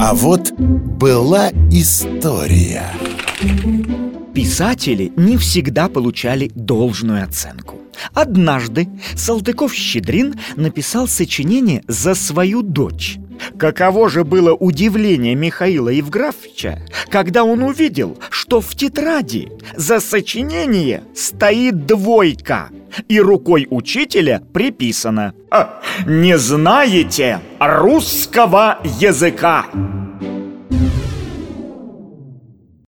А вот была история. Писатели не всегда получали должную оценку. Однажды Салтыков-Щедрин написал сочинение за свою дочь Каково же было удивление Михаила Евграфовича, когда он увидел, что в тетради за сочинение стоит двойка, и рукой учителя приписано «Не знаете русского языка!»